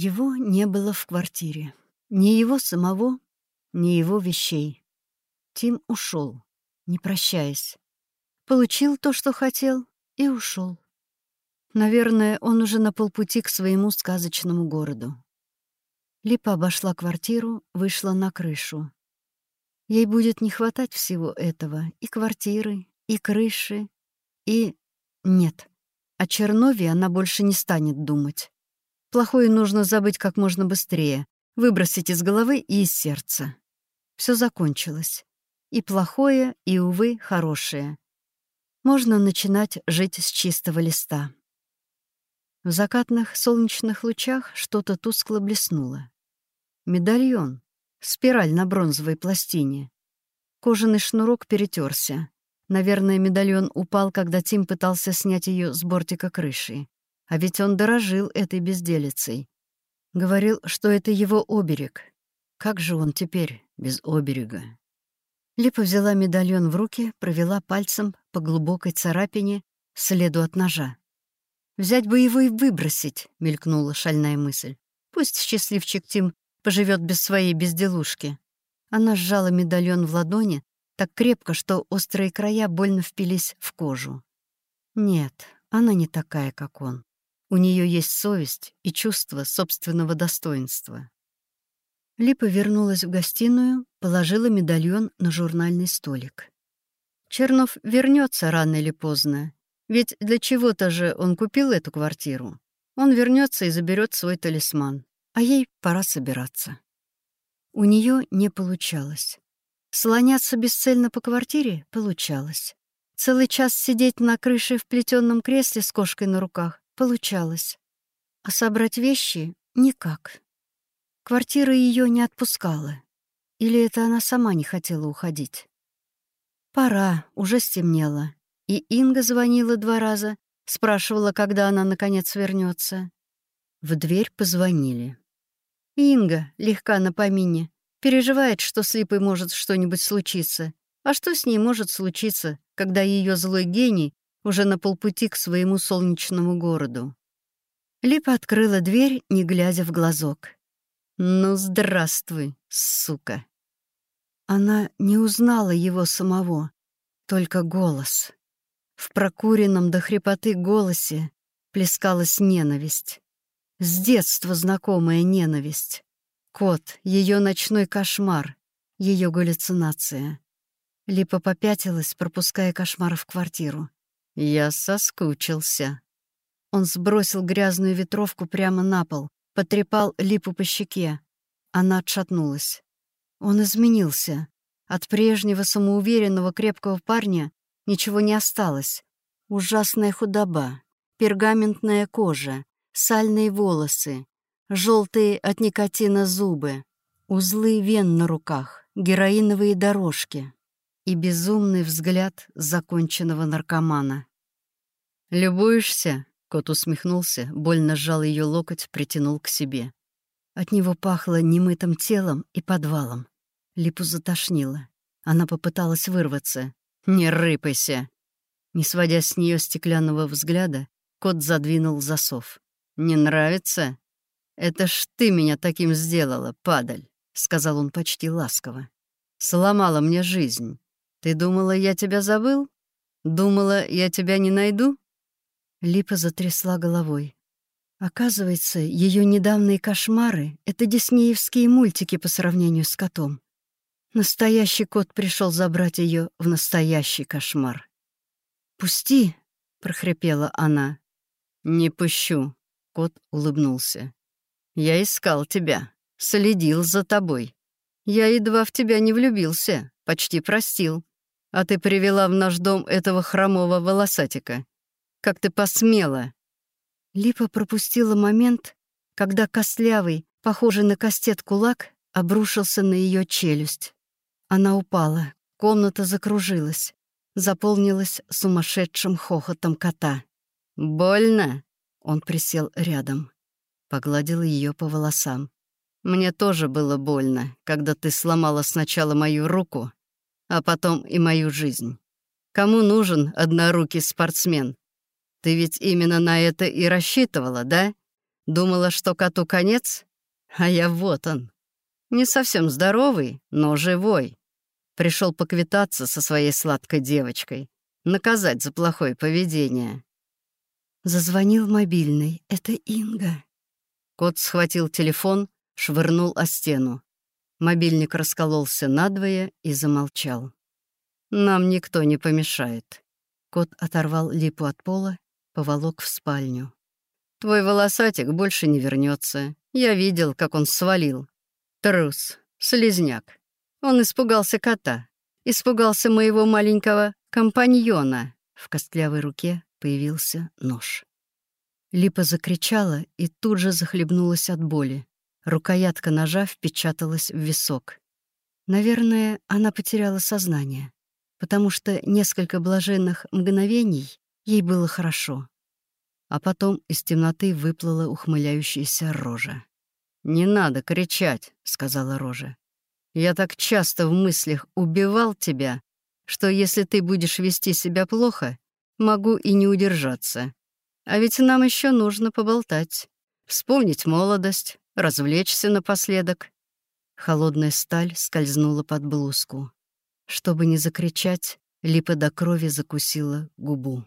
Его не было в квартире. Ни его самого, ни его вещей. Тим ушел, не прощаясь. Получил то, что хотел, и ушел. Наверное, он уже на полпути к своему сказочному городу. Липа обошла квартиру, вышла на крышу. Ей будет не хватать всего этого — и квартиры, и крыши, и... Нет, о Чернове она больше не станет думать. Плохое нужно забыть как можно быстрее, выбросить из головы и из сердца. Все закончилось. И плохое, и, увы, хорошее. Можно начинать жить с чистого листа. В закатных солнечных лучах что-то тускло блеснуло. Медальон, спираль на бронзовой пластине. Кожаный шнурок перетерся. Наверное, медальон упал, когда Тим пытался снять ее с бортика крыши. А ведь он дорожил этой безделицей. Говорил, что это его оберег. Как же он теперь без оберега? Липа взяла медальон в руки, провела пальцем по глубокой царапине, следу от ножа. «Взять бы его и выбросить», — мелькнула шальная мысль. «Пусть счастливчик Тим поживет без своей безделушки». Она сжала медальон в ладони так крепко, что острые края больно впились в кожу. Нет, она не такая, как он. У нее есть совесть и чувство собственного достоинства. Липа вернулась в гостиную, положила медальон на журнальный столик. Чернов вернется рано или поздно, ведь для чего-то же он купил эту квартиру. Он вернется и заберет свой талисман, а ей пора собираться. У нее не получалось. Слоняться бесцельно по квартире получалось. Целый час сидеть на крыше в плетенном кресле с кошкой на руках получалось. А собрать вещи — никак. Квартира ее не отпускала. Или это она сама не хотела уходить? Пора, уже стемнело. И Инга звонила два раза, спрашивала, когда она наконец вернется. В дверь позвонили. Инга, легка на помине, переживает, что с Липой может что-нибудь случиться. А что с ней может случиться, когда ее злой гений уже на полпути к своему солнечному городу? Липа открыла дверь, не глядя в глазок. «Ну, здравствуй, сука!» Она не узнала его самого, только голос. В прокуренном до хрипоты голосе плескалась ненависть. С детства знакомая ненависть. Кот, ее ночной кошмар, ее галлюцинация. Липа попятилась, пропуская кошмар в квартиру. «Я соскучился». Он сбросил грязную ветровку прямо на пол, потрепал Липу по щеке. Она отшатнулась. Он изменился. От прежнего самоуверенного крепкого парня ничего не осталось. Ужасная худоба, пергаментная кожа, сальные волосы, желтые от никотина зубы, узлы вен на руках, героиновые дорожки и безумный взгляд законченного наркомана. «Любуешься?» Кот усмехнулся, больно сжал ее локоть, притянул к себе. От него пахло немытым телом и подвалом. Липу затошнило. Она попыталась вырваться. «Не рыпайся!» Не сводя с нее стеклянного взгляда, кот задвинул засов. «Не нравится? Это ж ты меня таким сделала, падаль!» — сказал он почти ласково. «Сломала мне жизнь. Ты думала, я тебя забыл? Думала, я тебя не найду?» Липа затрясла головой. Оказывается, ее недавние кошмары — это диснеевские мультики по сравнению с котом. Настоящий кот пришел забрать ее в настоящий кошмар. «Пусти!» — прохрипела она. «Не пущу!» — кот улыбнулся. «Я искал тебя, следил за тобой. Я едва в тебя не влюбился, почти простил. А ты привела в наш дом этого хромого волосатика. Как ты посмела!» Липа пропустила момент, когда костлявый, похожий на кастет кулак, обрушился на ее челюсть. Она упала, комната закружилась, заполнилась сумасшедшим хохотом кота. «Больно?» — он присел рядом, погладил ее по волосам. «Мне тоже было больно, когда ты сломала сначала мою руку, а потом и мою жизнь. Кому нужен однорукий спортсмен? Ты ведь именно на это и рассчитывала, да? Думала, что коту конец? А я вот он. Не совсем здоровый, но живой. Пришел поквитаться со своей сладкой девочкой, наказать за плохое поведение. Зазвонил мобильный. Это Инга. Кот схватил телефон, швырнул о стену. Мобильник раскололся надвое и замолчал. «Нам никто не помешает». Кот оторвал липу от пола, поволок в спальню. «Твой волосатик больше не вернется. Я видел, как он свалил. Трус, слезняк. Он испугался кота. Испугался моего маленького компаньона». В костлявой руке появился нож. Липа закричала и тут же захлебнулась от боли. Рукоятка ножа впечаталась в висок. Наверное, она потеряла сознание, потому что несколько блаженных мгновений ей было хорошо. А потом из темноты выплыла ухмыляющаяся рожа. «Не надо кричать», — сказала рожа. «Я так часто в мыслях убивал тебя, что если ты будешь вести себя плохо, могу и не удержаться. А ведь нам еще нужно поболтать, вспомнить молодость, развлечься напоследок. Холодная сталь скользнула под блузку. Чтобы не закричать, Липа до крови закусила губу.